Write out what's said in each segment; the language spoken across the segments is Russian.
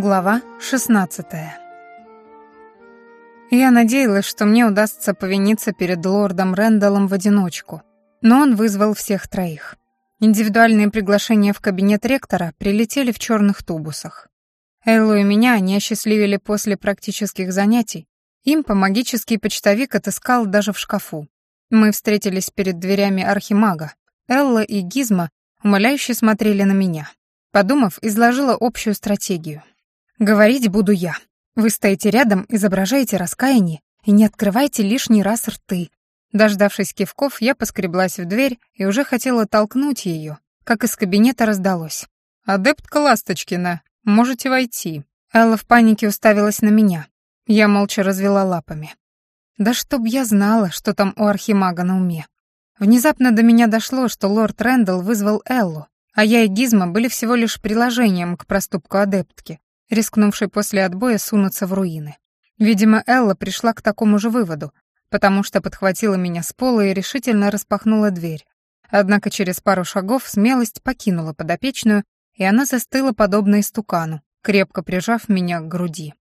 Глава 16 Я надеялась, что мне удастся повиниться перед лордом Рэндаллом в одиночку, но он вызвал всех троих. Индивидуальные приглашения в кабинет ректора прилетели в черных тубусах. Эллу и меня они осчастливили после практических занятий. Им по магический почтовик отыскал даже в шкафу. Мы встретились перед дверями архимага. Элла и Гизма умоляюще смотрели на меня. Подумав, изложила общую стратегию. Говорить буду я. Вы стоите рядом, изображаете раскаяние и не открывайте лишний раз рты. Дождавшись кивков, я поскреблась в дверь и уже хотела толкнуть ее, как из кабинета раздалось. «Адептка Ласточкина, можете войти». Элла в панике уставилась на меня. Я молча развела лапами. Да чтоб я знала, что там у архимага на уме. Внезапно до меня дошло, что лорд Рэндалл вызвал Эллу, а я и Гизма были всего лишь приложением к проступку адептки, рискнувшей после отбоя сунуться в руины. Видимо, Элла пришла к такому же выводу, потому что подхватила меня с пола и решительно распахнула дверь. Однако через пару шагов смелость покинула подопечную, и она застыла подобно истукану, крепко прижав меня к груди.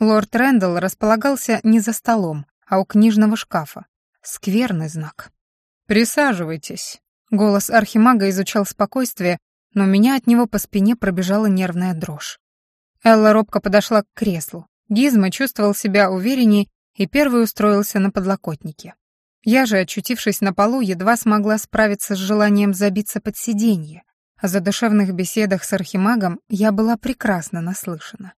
Лорд Рэндалл располагался не за столом, а у книжного шкафа. Скверный знак. «Присаживайтесь». Голос архимага изучал спокойствие, но меня от него по спине пробежала нервная дрожь. Элла робко подошла к креслу. Гизма чувствовал себя увереннее и первый устроился на подлокотнике. Я же, очутившись на полу, едва смогла справиться с желанием забиться под сиденье. О задушевных беседах с архимагом я была прекрасно наслышана.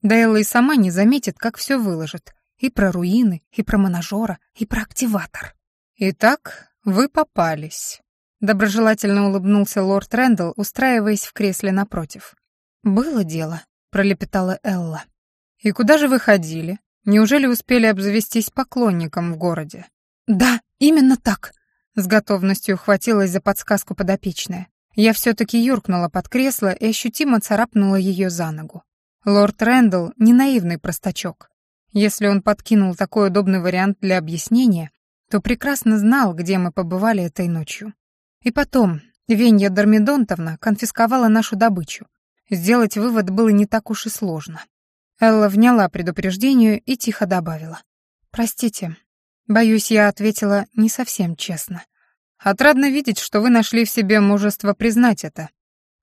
Да Элла и сама не заметит, как все выложит. И про руины, и про монажера, и про активатор. «Итак, вы попались», — доброжелательно улыбнулся лорд Рэндалл, устраиваясь в кресле напротив. «Было дело», пролепетала Элла. «И куда же вы ходили? Неужели успели обзавестись поклонником в городе?» «Да, именно так», — с готовностью ухватилась за подсказку подопечная. Я все-таки юркнула под кресло и ощутимо царапнула ее за ногу. Лорд Рэндалл — не наивный простачок. Если он подкинул такой удобный вариант для объяснения, то прекрасно знал, где мы побывали этой ночью. И потом, Венья Дормидонтовна конфисковала нашу добычу, Сделать вывод было не так уж и сложно. Элла вняла предупреждению и тихо добавила. «Простите, боюсь, я ответила не совсем честно. Отрадно видеть, что вы нашли в себе мужество признать это».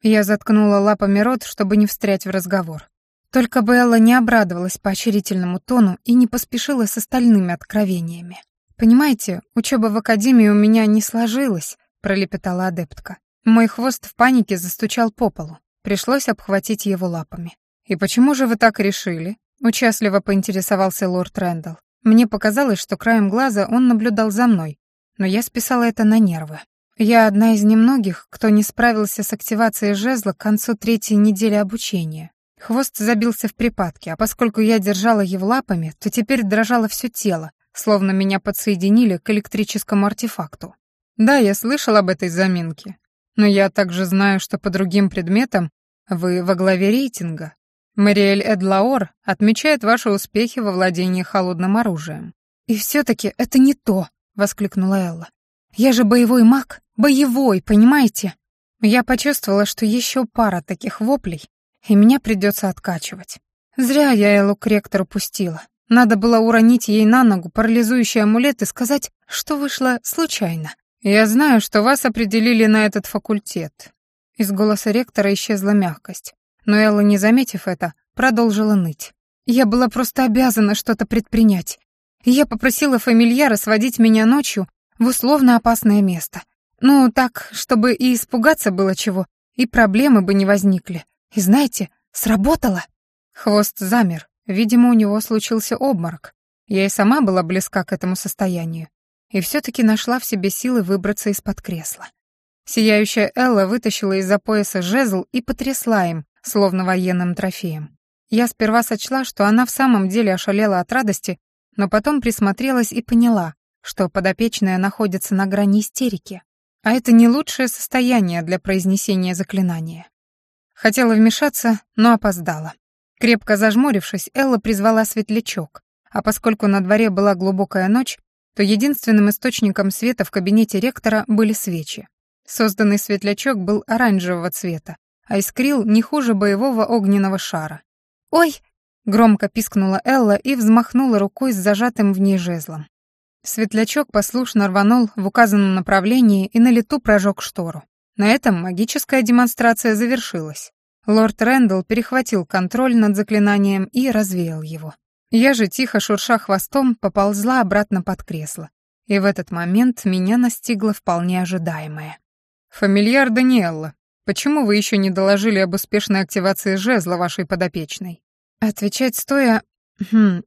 Я заткнула лапами рот, чтобы не встрять в разговор. Только бы Элла не обрадовалась поощрительному тону и не поспешила с остальными откровениями. «Понимаете, учеба в академии у меня не сложилась», — пролепетала адептка. Мой хвост в панике застучал по полу. Пришлось обхватить его лапами. «И почему же вы так решили?» — участливо поинтересовался лорд Рэндалл. Мне показалось, что краем глаза он наблюдал за мной, но я списала это на нервы. Я одна из немногих, кто не справился с активацией жезла к концу третьей недели обучения. Хвост забился в припадке, а поскольку я держала его лапами, то теперь дрожало все тело, словно меня подсоединили к электрическому артефакту. Да, я слышал об этой заминке, но я также знаю, что по другим предметам вы во главе рейтинга. Мариэль Эдлаор отмечает ваши успехи во владении холодным оружием. «И все-таки это не то», — воскликнула Элла. «Я же боевой маг, боевой, понимаете?» Я почувствовала, что еще пара таких воплей, и меня придется откачивать. Зря я Эллу к ректору пустила. Надо было уронить ей на ногу парализующий амулет и сказать, что вышло случайно. «Я знаю, что вас определили на этот факультет». Из голоса ректора исчезла мягкость, но Элла, не заметив это, продолжила ныть. «Я была просто обязана что-то предпринять. Я попросила фамильяра сводить меня ночью в условно опасное место. Ну, так, чтобы и испугаться было чего, и проблемы бы не возникли. И знаете, сработало». Хвост замер. Видимо, у него случился обморок. Я и сама была близка к этому состоянию и все-таки нашла в себе силы выбраться из-под кресла. Сияющая Элла вытащила из-за пояса жезл и потрясла им, словно военным трофеем. Я сперва сочла, что она в самом деле ошалела от радости, но потом присмотрелась и поняла, что подопечная находится на грани истерики. А это не лучшее состояние для произнесения заклинания. Хотела вмешаться, но опоздала. Крепко зажмурившись, Элла призвала светлячок, а поскольку на дворе была глубокая ночь, то единственным источником света в кабинете ректора были свечи. Созданный светлячок был оранжевого цвета, а искрил не хуже боевого огненного шара. «Ой!» — громко пискнула Элла и взмахнула рукой с зажатым в ней жезлом. Светлячок послушно рванул в указанном направлении и на лету прожег штору. На этом магическая демонстрация завершилась. Лорд Рэндалл перехватил контроль над заклинанием и развеял его. Я же, тихо шурша хвостом, поползла обратно под кресло. И в этот момент меня настигло вполне ожидаемое. «Фамильяр Даниэлла, почему вы еще не доложили об успешной активации жезла вашей подопечной?» Отвечать стоя... Хм,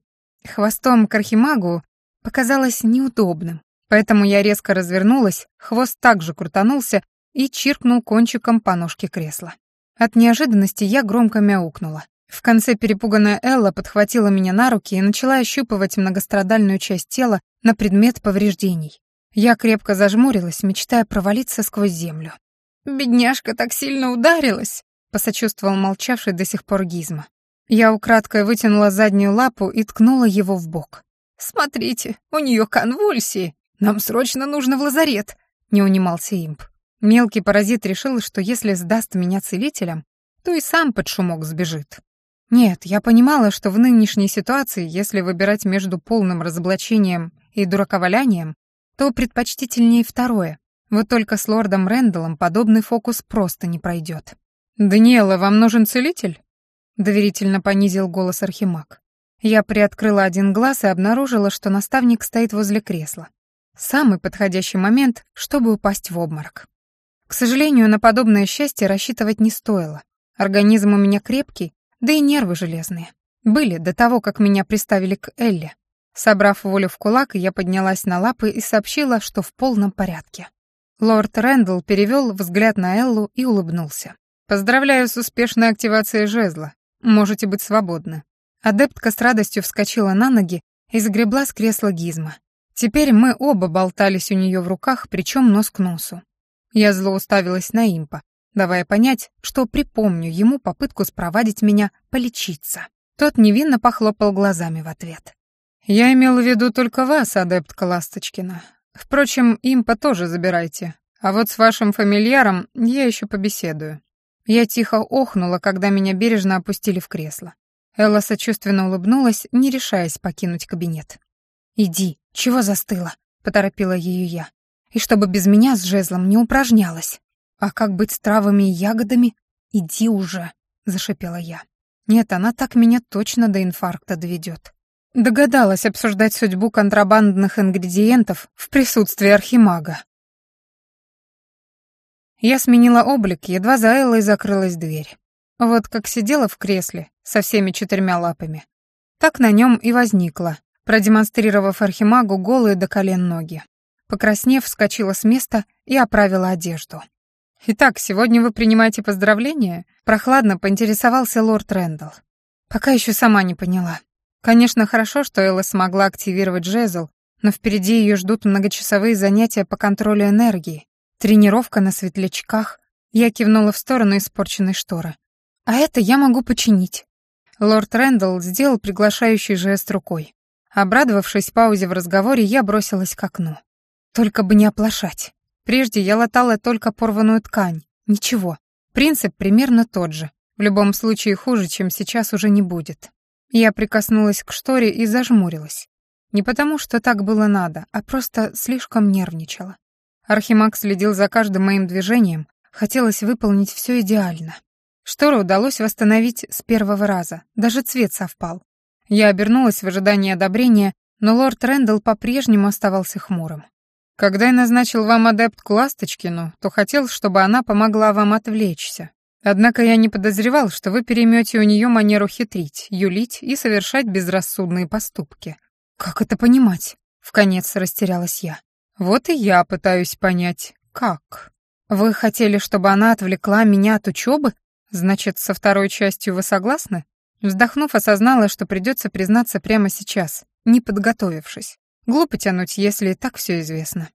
хвостом к архимагу показалось неудобным, поэтому я резко развернулась, хвост также крутанулся и чиркнул кончиком по ножке кресла. От неожиданности я громко мяукнула. В конце перепуганная Элла подхватила меня на руки и начала ощупывать многострадальную часть тела на предмет повреждений. Я крепко зажмурилась, мечтая провалиться сквозь землю. «Бедняжка так сильно ударилась», — посочувствовал молчавший до сих пор Гизма. Я украдкой вытянула заднюю лапу и ткнула его в бок. «Смотрите, у нее конвульсии. Нам срочно нужно в лазарет», — не унимался имп. Мелкий паразит решил, что если сдаст меня целителям, то и сам под шумок сбежит. Нет, я понимала, что в нынешней ситуации, если выбирать между полным разоблачением и дураковалянием, то предпочтительнее второе. Вот только с лордом Рэндаллом подобный фокус просто не пройдет. «Даниэла, вам нужен целитель?» — доверительно понизил голос Архимаг. Я приоткрыла один глаз и обнаружила, что наставник стоит возле кресла. Самый подходящий момент, чтобы упасть в обморок. К сожалению, на подобное счастье рассчитывать не стоило. Организм у меня крепкий, да и нервы железные. Были до того, как меня приставили к Элле. Собрав волю в кулак, я поднялась на лапы и сообщила, что в полном порядке. Лорд Рэндалл перевел взгляд на Эллу и улыбнулся. «Поздравляю с успешной активацией жезла. Можете быть свободны. Адептка с радостью вскочила на ноги и сгребла с кресла гизма. Теперь мы оба болтались у нее в руках, причем нос к носу. Я зло уставилась на импа, давая понять, что припомню ему попытку спровадить меня полечиться. Тот невинно похлопал глазами в ответ. «Я имел в виду только вас, адептка Ласточкина. Впрочем, импа тоже забирайте. А вот с вашим фамильяром я еще побеседую». Я тихо охнула, когда меня бережно опустили в кресло. Элла сочувственно улыбнулась, не решаясь покинуть кабинет. «Иди, чего застыла?» — поторопила ее я. «И чтобы без меня с жезлом не упражнялась. А как быть с травами и ягодами? Иди уже!» — зашипела я. «Нет, она так меня точно до инфаркта доведет». Догадалась обсуждать судьбу контрабандных ингредиентов в присутствии архимага. Я сменила облик, едва за Эллой закрылась дверь. Вот как сидела в кресле со всеми четырьмя лапами, так на нем и возникла, продемонстрировав архимагу голые до колен ноги. Покраснев, вскочила с места и оправила одежду. «Итак, сегодня вы принимаете поздравления?» Прохладно поинтересовался лорд Рэндалл. Пока еще сама не поняла. Конечно, хорошо, что Элла смогла активировать жезл, но впереди ее ждут многочасовые занятия по контролю энергии, тренировка на светлячках. Я кивнула в сторону испорченной шторы. А это я могу починить. Лорд Рэндалл сделал приглашающий жест рукой. Обрадовавшись паузе в разговоре, я бросилась к окну. Только бы не оплошать. Прежде я латала только порванную ткань. Ничего. Принцип примерно тот же. В любом случае хуже, чем сейчас, уже не будет. Я прикоснулась к шторе и зажмурилась. Не потому, что так было надо, а просто слишком нервничала. Архимаг следил за каждым моим движением, хотелось выполнить все идеально. Штору удалось восстановить с первого раза, даже цвет совпал. Я обернулась в ожидании одобрения, но лорд Рэндалл по-прежнему оставался хмурым. «Когда я назначил вам адептку Ласточкину, то хотел, чтобы она помогла вам отвлечься. Однако я не подозревал, что вы переймете у нее манеру хитрить, юлить и совершать безрассудные поступки». «Как это понимать?» — вконец растерялась я. «Вот и я пытаюсь понять, как. Вы хотели, чтобы она отвлекла меня от учебы?» Значит, со второй частью вы согласны? Вздохнув, осознала, что придется признаться прямо сейчас, не подготовившись. Глупо тянуть, если и так все известно.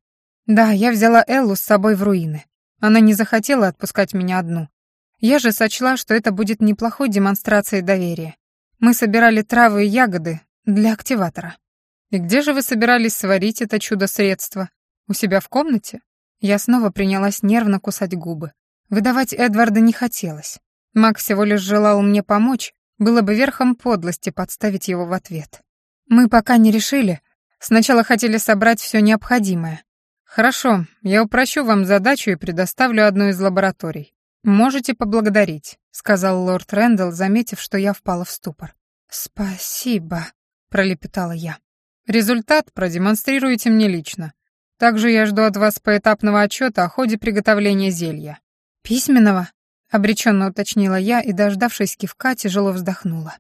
Да, я взяла Эллу с собой в руины. Она не захотела отпускать меня одну. Я же сочла, что это будет неплохой демонстрацией доверия. Мы собирали травы и ягоды для активатора. И где же вы собирались сварить это чудо-средство? У себя в комнате? Я снова принялась нервно кусать губы. Выдавать Эдварда не хотелось. Мак всего лишь желал мне помочь, Было бы верхом подлости подставить его в ответ. Мы пока не решили. Сначала хотели собрать все необходимое. Хорошо, я упрощу вам задачу и предоставлю одну из лабораторий. Можете поблагодарить, сказал лорд Рэндалл, заметив, что я впала в ступор. Спасибо, пролепетала я. Результат продемонстрируете мне лично. Также я жду от вас поэтапного отчета о ходе приготовления зелья. Письменного? обреченно уточнила я и, дождавшись кивка, тяжело вздохнула.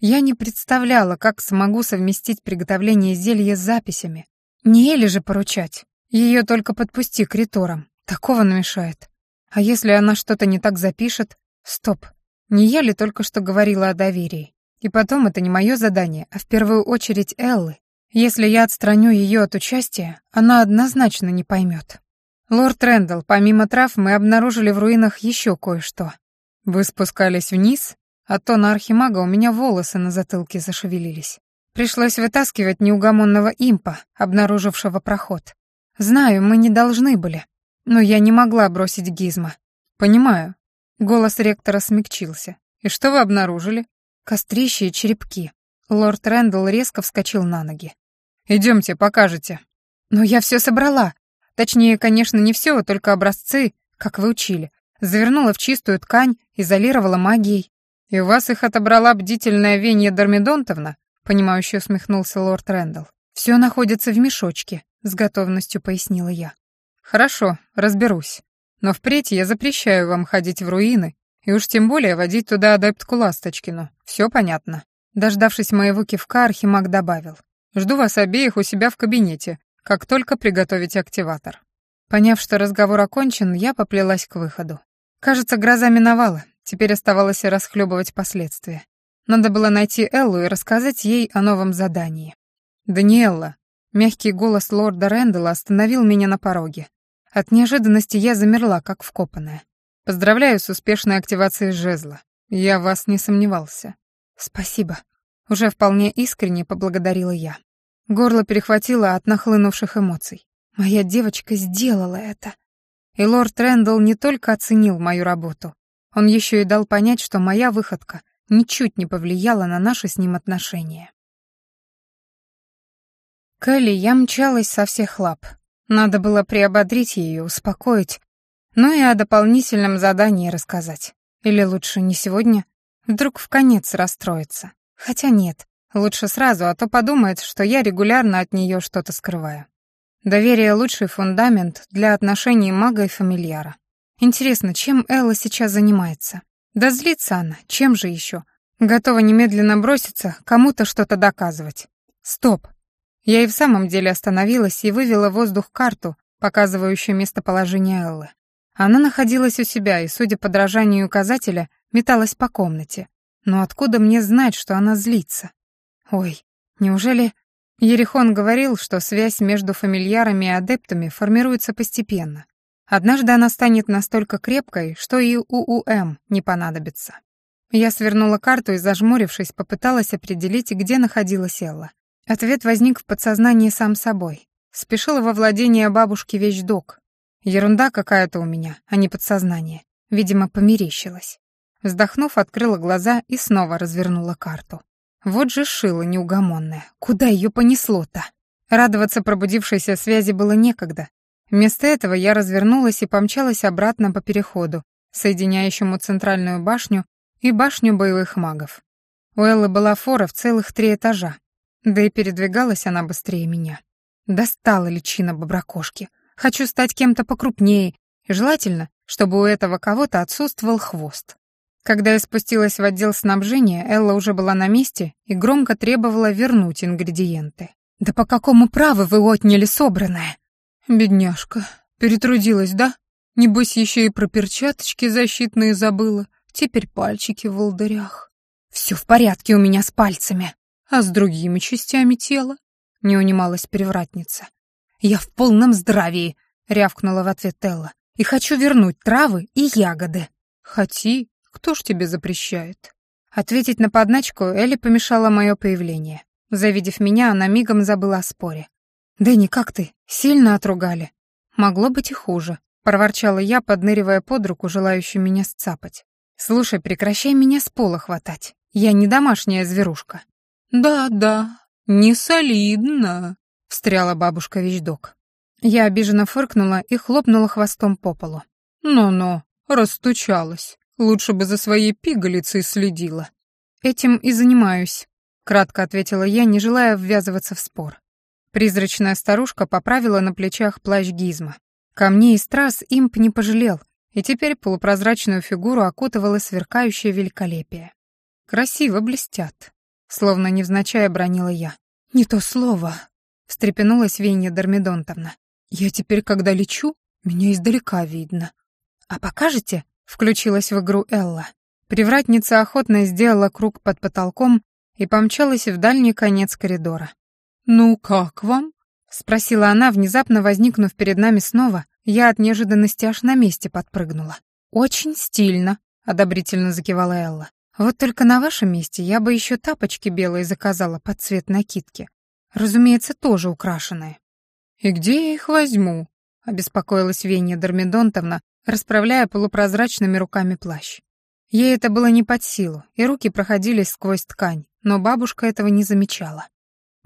Я не представляла, как смогу совместить приготовление зелья с записями. Не Эле же поручать. Ее только подпусти к риторам. Такого намешает. А если она что-то не так запишет? Стоп. Не я ли только что говорила о доверии? И потом это не мое задание, а в первую очередь Эллы. Если я отстраню ее от участия, она однозначно не поймет. «Лорд Рэндалл, помимо трав мы обнаружили в руинах еще кое-что. Вы спускались вниз, а то на архимага у меня волосы на затылке зашевелились. Пришлось вытаскивать неугомонного импа, обнаружившего проход. Знаю, мы не должны были, но я не могла бросить Гизма. Понимаю. Голос ректора смягчился. И что вы обнаружили? Кострища и черепки. Лорд Рэндалл резко вскочил на ноги. Идемте, покажете. Но я все собрала, Точнее, конечно, не все, только образцы, как вы учили. Завернула в чистую ткань, изолировала магией. И у вас их отобрала бдительная Венья Дормидонтовна, понимающе усмехнулся лорд Рэндалл. Все находится в мешочке, с готовностью пояснила я. Хорошо, разберусь. Но впредь я запрещаю вам ходить в руины, и уж тем более водить туда адептку Ласточкину. Все понятно. Дождавшись моего кивка, Архимаг добавил. «Жду вас обеих у себя в кабинете, как только приготовить активатор. Поняв, что разговор окончен, я поплелась к выходу. Кажется, гроза миновала, теперь оставалось расхлебывать последствия. Надо было найти Эллу и рассказать ей о новом задании. «Даниэлла», мягкий голос лорда Рэндалла остановил меня на пороге. От неожиданности я замерла, как вкопанная. «Поздравляю с успешной активацией жезла. Я вас не сомневался». «Спасибо», — уже вполне искренне поблагодарила я. Горло перехватило от нахлынувших эмоций. Моя девочка сделала это. И лорд Рэндалл не только оценил мою работу, он еще и дал понять, что моя выходка ничуть не повлияла на наши с ним отношения. Келли я мчалась со всех лап. Надо было приободрить ее, успокоить, ну и о дополнительном задании рассказать. Или лучше не сегодня, вдруг в конец расстроится. Хотя нет, Лучше сразу, а то подумает, что я регулярно от нее что-то скрываю. Доверие — лучший фундамент для отношений мага и фамильяра. Интересно, чем Элла сейчас занимается? Да злится она, чем же еще? Готова немедленно броситься, кому-то что-то доказывать. Стоп. Я и в самом деле остановилась и вывела в воздух карту, показывающую местоположение Эллы. Она находилась у себя и, судя по дрожанию указателя, металась по комнате. Но откуда мне знать, что она злится? Ой, неужели... Ерихон говорил, что связь между фамильярами и адептами формируется постепенно. Однажды она станет настолько крепкой, что и УУМ не понадобится. Я свернула карту и, зажмурившись, попыталась определить, где находилась Элла. Ответ возник в подсознании сам собой. Спешила во владение бабушки вещдок. Ерунда какая-то у меня, а не подсознание. Видимо, померещилась. Вздохнув, открыла глаза и снова развернула карту. Вот же шила неугомонная. Куда ее понесло-то? Радоваться пробудившейся связи было некогда. Вместо этого я развернулась и помчалась обратно по переходу, соединяющему центральную башню и башню боевых магов. У Эллы была фора в целых три этажа, да и передвигалась она быстрее меня. Достала личина боброкошки. Хочу стать кем-то покрупнее, и желательно, чтобы у этого кого-то отсутствовал хвост. Когда я спустилась в отдел снабжения, Элла уже была на месте и громко требовала вернуть ингредиенты. «Да по какому праву вы отняли собранное?» «Бедняжка, перетрудилась, да? Небось, еще и про перчаточки защитные забыла. Теперь пальчики в волдырях». «Все в порядке у меня с пальцами. А с другими частями тела?» — не унималась привратница. «Я в полном здравии», — рявкнула в ответ Элла. «И хочу вернуть травы и ягоды». «Хоти, кто ж тебе запрещает?» Ответить на подначку Элли помешало мое появление. Завидев меня, она мигом забыла о споре. «Дэнни, как ты? Сильно отругали?» «Могло быть и хуже», — проворчала я, подныривая под руку, желающую меня сцапать. «Слушай, прекращай меня с пола хватать. Я не домашняя зверушка». «Да-да, не солидно», — встряла бабушка вещдок. Я обиженно фыркнула и хлопнула хвостом по полу. «Ну-ну, растучалась. Лучше бы за своей пигалицей следила». «Этим и занимаюсь», — кратко ответила я, не желая ввязываться в спор. Призрачная старушка поправила на плечах плащ гизма. Камней и страз имп не пожалел, и теперь полупрозрачную фигуру окутывало сверкающее великолепие. «Красиво блестят», — словно невзначай бронила я. «Не то слово», — встрепенулась Винья Дормидонтовна. «Я теперь, когда лечу, меня издалека видно». «А покажете?» — включилась в игру Элла. Привратница охотно сделала круг под потолком и помчалась в дальний конец коридора. «Ну, как вам?» — спросила она, внезапно возникнув перед нами снова. Я от неожиданности аж на месте подпрыгнула. «Очень стильно», — одобрительно закивала Элла. «Вот только на вашем месте я бы еще тапочки белые заказала под цвет накидки. Разумеется, тоже украшенные». «И где я их возьму?» — обеспокоилась Веня Дормидонтовна, расправляя полупрозрачными руками плащ. Ей это было не под силу, и руки проходились сквозь ткань, но бабушка этого не замечала.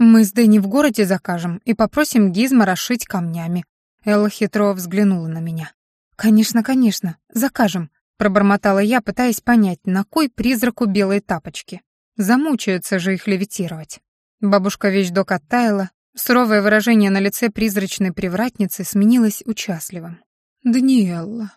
«Мы с Дэнни в городе закажем и попросим Гизма расшить камнями». Элла хитро взглянула на меня. «Конечно, конечно, закажем», — пробормотала я, пытаясь понять, на кой призраку белые тапочки. Замучаются же их левитировать. Бабушка вещдок оттаяла, суровое выражение на лице призрачной привратницы сменилось участливым. «Даниэлла,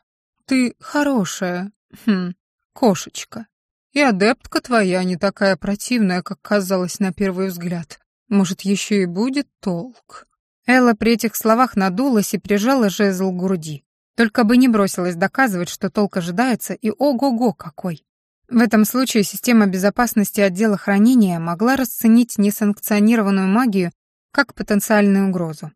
ты хорошая, хм, кошечка. И адептка твоя не такая противная, как казалось на первый взгляд. Может, еще и будет толк». Элла при этих словах надулась и прижала жезл к груди. Только бы не бросилась доказывать, что толк ожидается, и ого-го какой. В этом случае система безопасности отдела хранения могла расценить несанкционированную магию как потенциальную угрозу.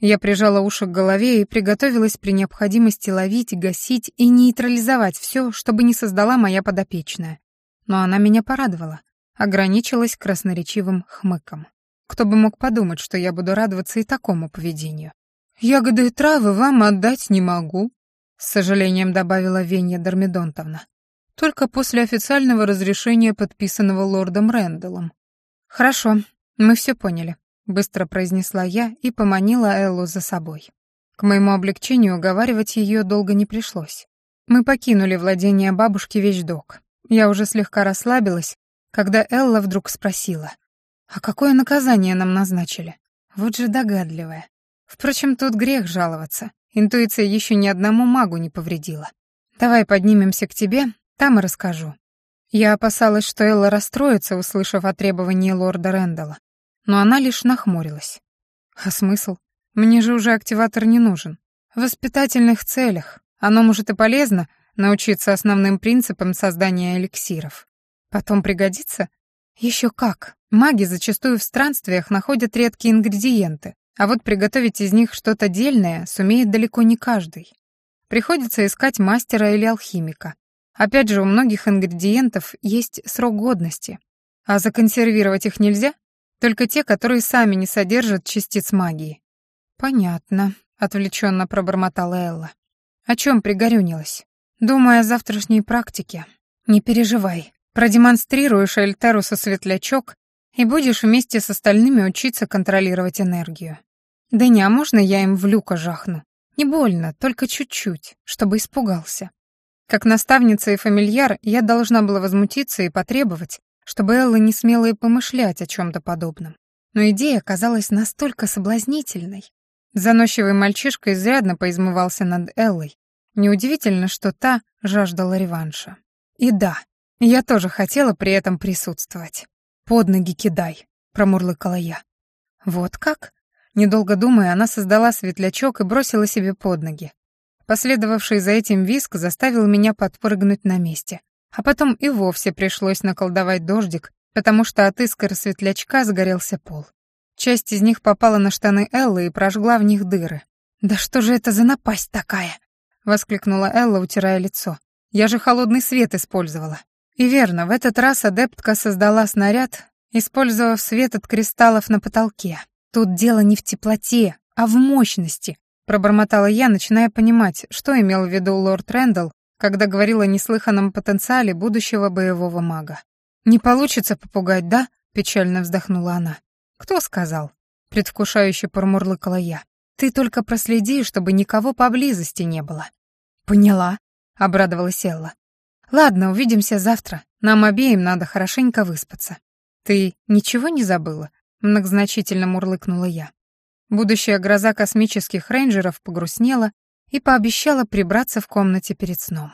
Я прижала уши к голове и приготовилась при необходимости ловить, гасить и нейтрализовать все, чтобы не создала моя подопечная. Но она меня порадовала, ограничилась красноречивым хмыком. Кто бы мог подумать, что я буду радоваться и такому поведению. «Ягоды и травы вам отдать не могу», — с сожалением добавила Венья Дормидонтовна. «Только после официального разрешения, подписанного лордом Рэндаллом». «Хорошо, мы все поняли», — быстро произнесла я и поманила Эллу за собой. К моему облегчению уговаривать ее долго не пришлось. Мы покинули владение бабушки Вещдок. Я уже слегка расслабилась, когда Элла вдруг спросила. А какое наказание нам назначили? Вот же догадливая. Впрочем, тут грех жаловаться. Интуиция еще ни одному магу не повредила. Давай поднимемся к тебе, там и расскажу. Я опасалась, что Элла расстроится, услышав о требовании лорда Рэндалла. Но она лишь нахмурилась. А смысл? Мне же уже активатор не нужен. В воспитательных целях. Оно может и полезно научиться основным принципам создания эликсиров. Потом пригодится? Еще как. Маги зачастую в странствиях находят редкие ингредиенты, а вот приготовить из них что-то дельное сумеет далеко не каждый. Приходится искать мастера или алхимика. Опять же, у многих ингредиентов есть срок годности. А законсервировать их нельзя? Только те, которые сами не содержат частиц магии. Понятно, отвлеченно пробормотала Элла. О чем пригорюнилась? Думаю о завтрашней практике. Не переживай. Продемонстрируешь Эльтерусу светлячок, и будешь вместе с остальными учиться контролировать энергию. Да не, а можно я им в люка жахну? Не больно, только чуть-чуть, чтобы испугался. Как наставница и фамильяр я должна была возмутиться и потребовать, чтобы Элла не смела и помышлять о чем-то подобном. Но идея казалась настолько соблазнительной. Заносчивый мальчишка изрядно поизмывался над Эллой. Неудивительно, что та жаждала реванша. И да, я тоже хотела при этом присутствовать. «Под ноги кидай», — промурлыкала я. «Вот как?» Недолго думая, она создала светлячок и бросила себе под ноги. Последовавший за этим виск заставил меня подпрыгнуть на месте. А потом и вовсе пришлось наколдовать дождик, потому что от искр светлячка сгорелся пол. Часть из них попала на штаны Эллы и прожгла в них дыры. «Да что же это за напасть такая?» — воскликнула Элла, утирая лицо. «Я же холодный свет использовала». И верно, в этот раз адептка создала снаряд, использовав свет от кристаллов на потолке. Тут дело не в теплоте, а в мощности, пробормотала я, начиная понимать, что имел в виду лорд Рэндалл, когда говорил о неслыханном потенциале будущего боевого мага. «Не получится попугать, да?» — печально вздохнула она. «Кто сказал?» — предвкушающе промурлыкала я. «Ты только проследи, чтобы никого поблизости не было». «Поняла», — обрадовалась Элла. «Ладно, увидимся завтра. Нам обеим надо хорошенько выспаться». «Ты ничего не забыла?» — многозначительно мурлыкнула я. Будущая гроза космических рейнджеров погрустнела и пообещала прибраться в комнате перед сном.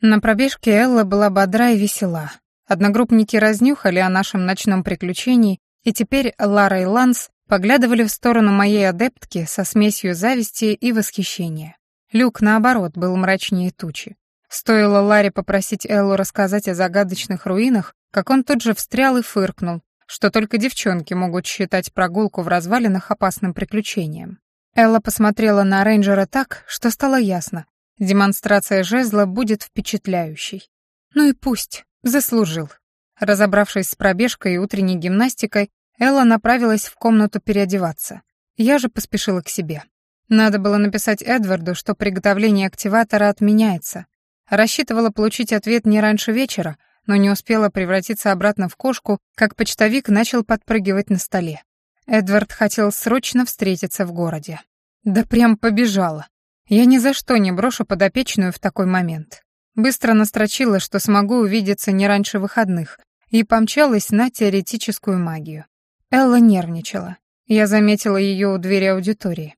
На пробежке Элла была бодра и весела. Одногруппники разнюхали о нашем ночном приключении, и теперь Лара и Ланс поглядывали в сторону моей адептки со смесью зависти и восхищения. Люк, наоборот, был мрачнее тучи. Стоило Ларе попросить Эллу рассказать о загадочных руинах, как он тут же встрял и фыркнул, что только девчонки могут считать прогулку в развалинах опасным приключением. Элла посмотрела на рейнджера так, что стало ясно. Демонстрация жезла будет впечатляющей. Ну и пусть, заслужил. Разобравшись с пробежкой и утренней гимнастикой, Элла направилась в комнату переодеваться. Я же поспешила к себе. Надо было написать Эдварду, что приготовление активатора отменяется. Рассчитывала получить ответ не раньше вечера, но не успела превратиться обратно в кошку, как почтовик начал подпрыгивать на столе. Эдвард хотел срочно встретиться в городе. Да прям побежала. Я ни за что не брошу подопечную в такой момент. Быстро настрочила, что смогу увидеться не раньше выходных, и помчалась на теоретическую магию. Элла нервничала. Я заметила ее у двери аудитории.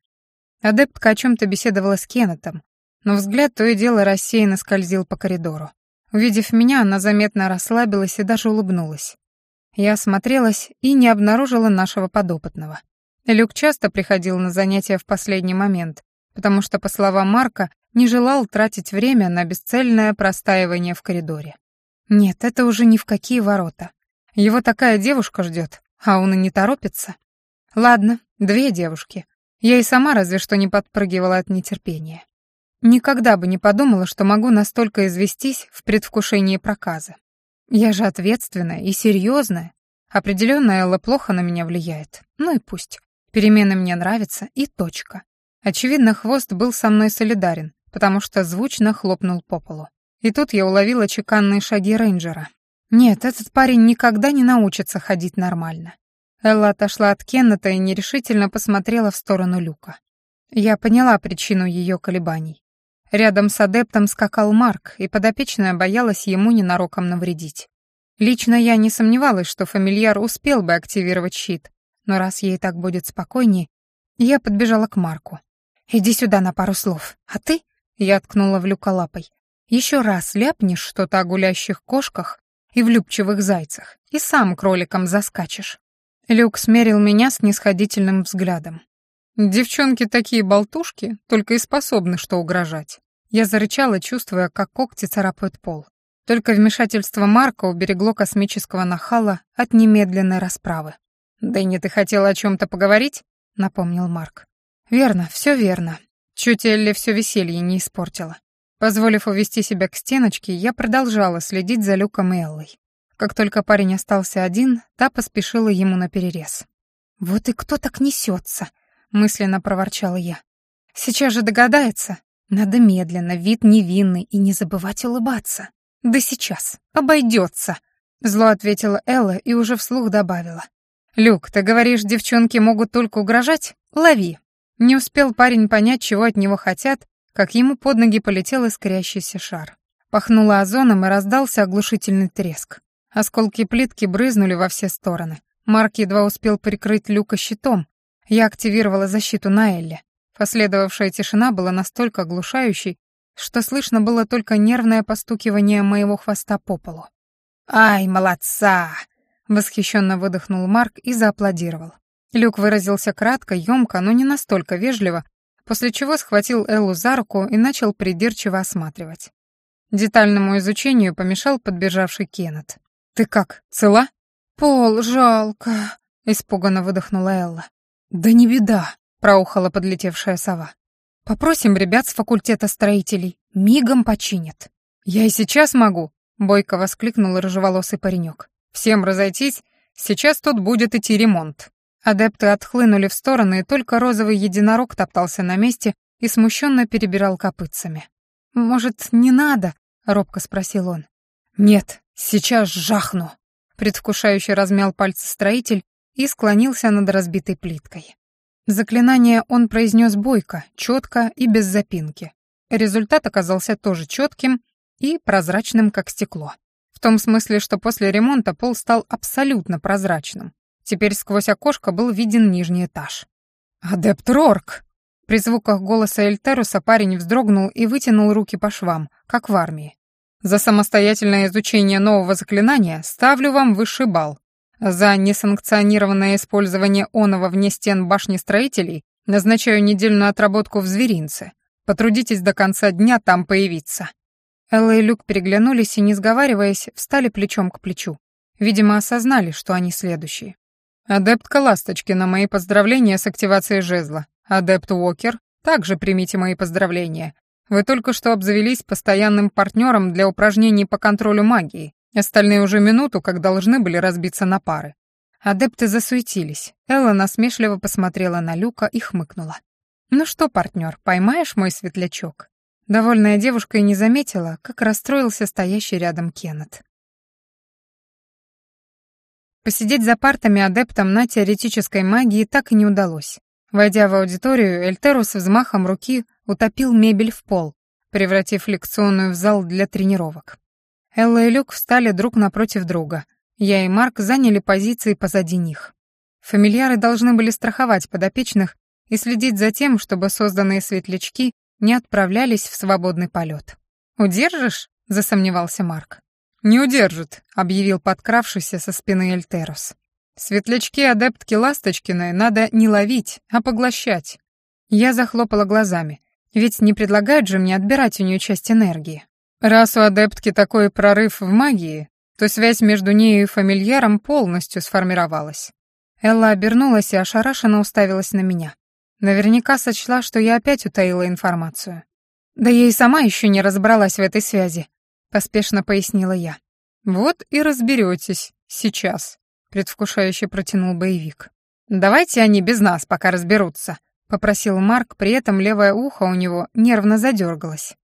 Адептка о чем-то беседовала с Кеннетом, но взгляд то и дело рассеянно скользил по коридору. Увидев меня, она заметно расслабилась и даже улыбнулась. Я осмотрелась и не обнаружила нашего подопытного. Люк часто приходил на занятия в последний момент, потому что, по словам Марка, не желал тратить время на бесцельное простаивание в коридоре. Нет, это уже ни в какие ворота. Его такая девушка ждет, а он и не торопится. Ладно, две девушки. Я и сама разве что не подпрыгивала от нетерпения. Никогда бы не подумала, что могу настолько известись в предвкушении проказа. Я же ответственная и серьезная. Определенно Элла плохо на меня влияет. Ну и пусть. Перемены мне нравятся, и точка. Очевидно, хвост был со мной солидарен, потому что звучно хлопнул по полу. И тут я уловила чеканные шаги рейнджера. Нет, этот парень никогда не научится ходить нормально. Элла отошла от Кеннета и нерешительно посмотрела в сторону люка. Я поняла причину ее колебаний. Рядом с адептом скакал Марк, и подопечная боялась ему ненароком навредить. Лично я не сомневалась, что фамильяр успел бы активировать щит, но раз ей так будет спокойнее, я подбежала к Марку. «Иди сюда на пару слов. А ты?» — я ткнула в люка лапой. «Еще раз ляпнешь что-то о гулящих кошках и влюбчивых зайцах, и сам кроликом заскачешь». Люк смерил меня с нисходительным взглядом. Девчонки такие болтушки, только и способны что угрожать. Я зарычала, чувствуя, как когти царапают пол. Только вмешательство Марка уберегло космического нахала от немедленной расправы. «Дэнни, ты хотела о чем-то поговорить?» — напомнил Марк. «Верно, все верно. Чуть Элли все веселье не испортила. Позволив увести себя к стеночке, я продолжала следить за Люком и Эллой. Как только парень остался один, та поспешила ему на перерез. «Вот и кто так несется?» мысленно проворчала я. Сейчас же догадается. Надо медленно, вид невинный и не забывать улыбаться. Да сейчас, обойдется. Зло ответила Элла и уже вслух добавила. «Люк, ты говоришь, девчонки могут только угрожать? Лови!» Не успел парень понять, чего от него хотят, как ему под ноги полетел искрящийся шар. Пахнуло озоном и раздался оглушительный треск. Осколки плитки брызнули во все стороны. Марк едва успел прикрыть люка щитом, я активировала защиту на Элле. Последовавшая тишина была настолько оглушающей, что слышно было только нервное постукивание моего хвоста по полу. «Ай, молодца!» — восхищенно выдохнул Марк и зааплодировал. Люк выразился кратко, ёмко, но не настолько вежливо, после чего схватил Эллу за руку и начал придирчиво осматривать. Детальному изучению помешал подбежавший Кеннет. «Ты как, цела?» «Пол жалко», — испуганно выдохнула Элла. «Да не беда», — проухала подлетевшая сова. «Попросим ребят с факультета строителей, мигом починят». «Я и сейчас могу», — бойко воскликнул рыжеволосый паренек. «Всем разойтись, сейчас тут будет идти ремонт». Адепты отхлынули в стороны, и только розовый единорог топтался на месте и смущенно перебирал копытцами. «Может, не надо?» — робко спросил он. «Нет, сейчас жахну!» Предвкушающе размял пальцы строитель и склонился над разбитой плиткой. Заклинание он произнес бойко, четко и без запинки. Результат оказался тоже четким и прозрачным, как стекло. В том смысле, что после ремонта пол стал абсолютно прозрачным. Теперь сквозь окошко был виден нижний этаж. «Адепт Рорк!» При звуках голоса Эльтеруса парень вздрогнул и вытянул руки по швам, как в армии. «За самостоятельное изучение нового заклинания ставлю вам высший балл. За несанкционированное использование оного вне стен башни строителей назначаю недельную отработку в зверинце. Потрудитесь до конца дня там появиться». Элла и Люк переглянулись и, не сговариваясь, встали плечом к плечу. Видимо, осознали, что они следующие. «Адептка Ласточкина, мои поздравления с активацией жезла. Адепт Уокер, также примите мои поздравления. Вы только что обзавелись постоянным партнером для упражнений по контролю магии. Остальные уже минуту, как должны были разбиться на пары. Адепты засуетились. Элла насмешливо посмотрела на Люка и хмыкнула. «Ну что, партнер, поймаешь мой светлячок?» Довольная девушка и не заметила, как расстроился стоящий рядом Кеннет. Посидеть за партами адептам на теоретической магии так и не удалось. Войдя в аудиторию, Эльтерус взмахом руки утопил мебель в пол, превратив лекционную в зал для тренировок. Элла и Люк встали друг напротив друга. Я и Марк заняли позиции позади них. Фамильяры должны были страховать подопечных и следить за тем, чтобы созданные светлячки не отправлялись в свободный полет. «Удержишь?» — засомневался Марк. «Не удержит», — объявил подкравшийся со спины Эльтерус. «Светлячки адептки Ласточкиной надо не ловить, а поглощать». Я захлопала глазами, ведь не предлагают же мне отбирать у нее часть энергии. Раз у адептки такой прорыв в магии, то связь между нею и фамильяром полностью сформировалась. Элла обернулась и ошарашенно уставилась на меня. Наверняка сочла, что я опять утаила информацию. Да я и сама еще не разобралась в этой связи, поспешно пояснила я. Вот и разберетесь сейчас, предвкушающе протянул боевик. Давайте они без нас пока разберутся, попросил Марк, при этом левое ухо у него нервно задергалось.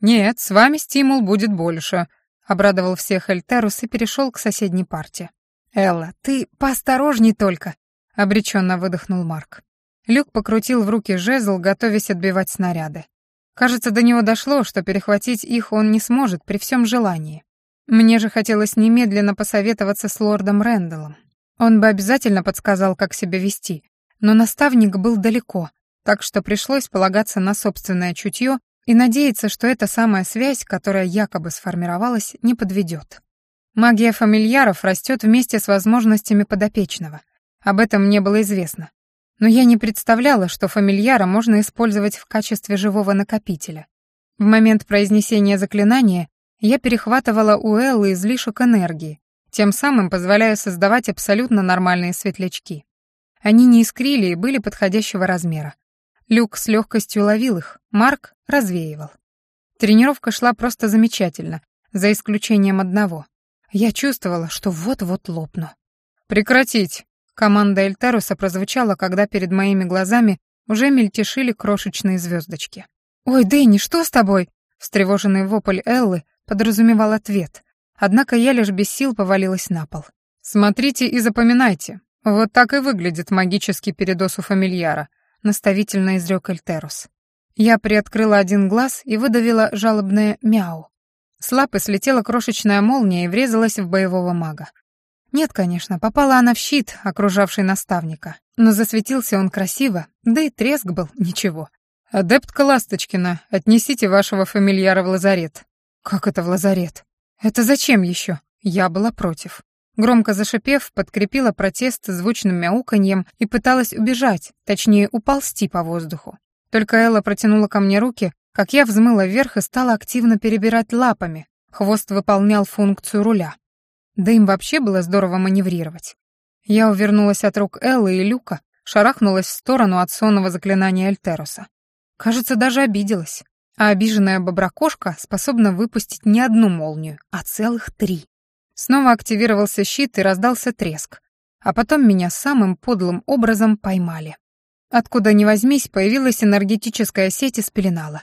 Нет, с вами стимул будет больше, обрадовал всех Эльтерус и перешел к соседней парте. Элла, ты поосторожней только, обреченно выдохнул Марк. Люк покрутил в руки жезл, готовясь отбивать снаряды. Кажется, до него дошло, что перехватить их он не сможет при всем желании. Мне же хотелось немедленно посоветоваться с лордом Рэндаллом. Он бы обязательно подсказал, как себя вести, но наставник был далеко, так что пришлось полагаться на собственное чутье и надеяться, что эта самая связь, которая якобы сформировалась, не подведет. Магия фамильяров растет вместе с возможностями подопечного. Об этом мне было известно но я не представляла, что фамильяра можно использовать в качестве живого накопителя. В момент произнесения заклинания я перехватывала у Эллы излишек энергии, тем самым позволяя создавать абсолютно нормальные светлячки. Они не искрили и были подходящего размера. Люк с легкостью ловил их, Марк развеивал. Тренировка шла просто замечательно, за исключением одного. Я чувствовала, что вот-вот лопну. «Прекратить!» Команда Эльтаруса прозвучала, когда перед моими глазами уже мельтешили крошечные звездочки. «Ой, Дэнни, что с тобой?» Встревоженный вопль Эллы подразумевал ответ, однако я лишь без сил повалилась на пол. «Смотрите и запоминайте. Вот так и выглядит магический передоз у фамильяра», наставительно изрек Эльтерус. Я приоткрыла один глаз и выдавила жалобное «мяу». С лапы слетела крошечная молния и врезалась в боевого мага. Нет, конечно, попала она в щит, окружавший наставника. Но засветился он красиво, да и треск был ничего. «Адептка Ласточкина, отнесите вашего фамильяра в лазарет». «Как это в лазарет? Это зачем еще?» Я была против. Громко зашипев, подкрепила протест звучным мяуканьем и пыталась убежать, точнее, уползти по воздуху. Только Элла протянула ко мне руки, как я взмыла вверх и стала активно перебирать лапами. Хвост выполнял функцию руля. Да им вообще было здорово маневрировать. Я увернулась от рук Эллы и Люка, шарахнулась в сторону от сонного заклинания Эльтеруса. Кажется, даже обиделась. А обиженная боброкошка способна выпустить не одну молнию, а целых три. Снова активировался щит и раздался треск. А потом меня самым подлым образом поймали. Откуда ни возьмись, появилась энергетическая сеть и спеленала.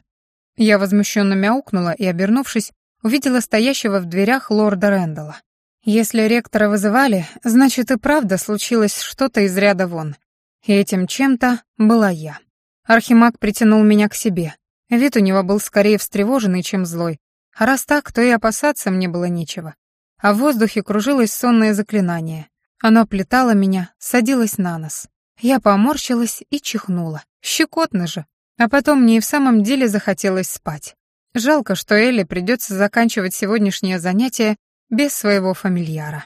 Я возмущенно мяукнула и, обернувшись, увидела стоящего в дверях лорда Рэндалла. Если ректора вызывали, значит и правда случилось что-то из ряда вон. И этим чем-то была я. Архимаг притянул меня к себе. Вид у него был скорее встревоженный, чем злой. А раз так, то и опасаться мне было нечего. А в воздухе кружилось сонное заклинание. Оно плетало меня, садилось на нос. Я поморщилась и чихнула. Щекотно же. А потом мне и в самом деле захотелось спать. Жалко, что Элли придется заканчивать сегодняшнее занятие без своего фамильяра.